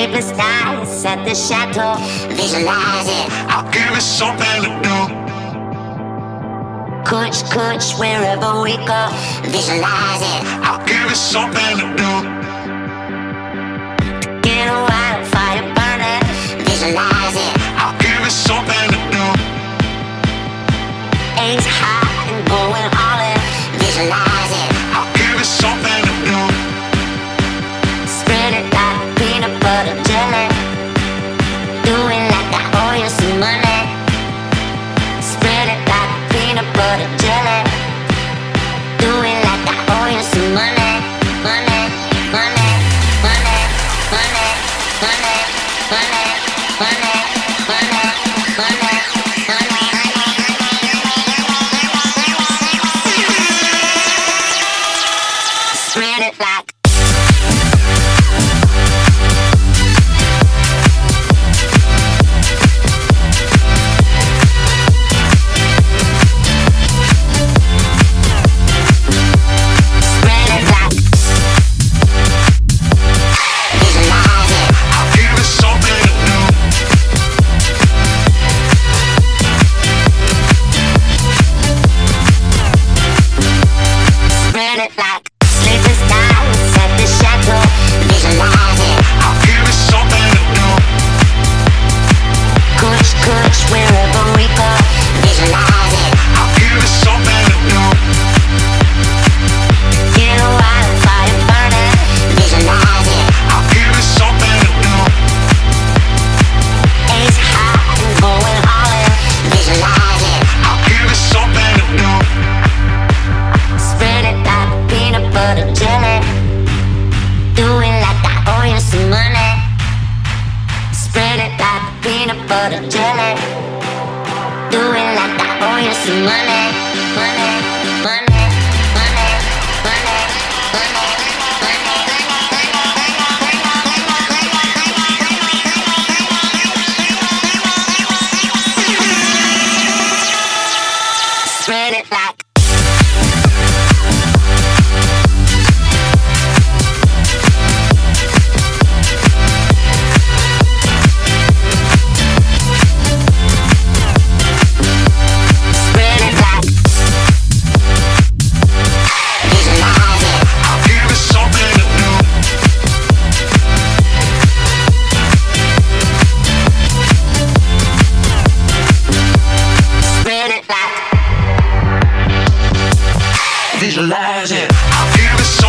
sleepless nights at the chateau. Visualize it. I'll give it something to do. Coach, coach, wherever we go. Visualize it. I'll give it something to do. Get a wildfire burning. Visualize it. I'll give it something to do. Ain't hot and going all in. Visualize. it. Smear it like Do it like that boy, you see money, money, money. Spread it like it. I feel the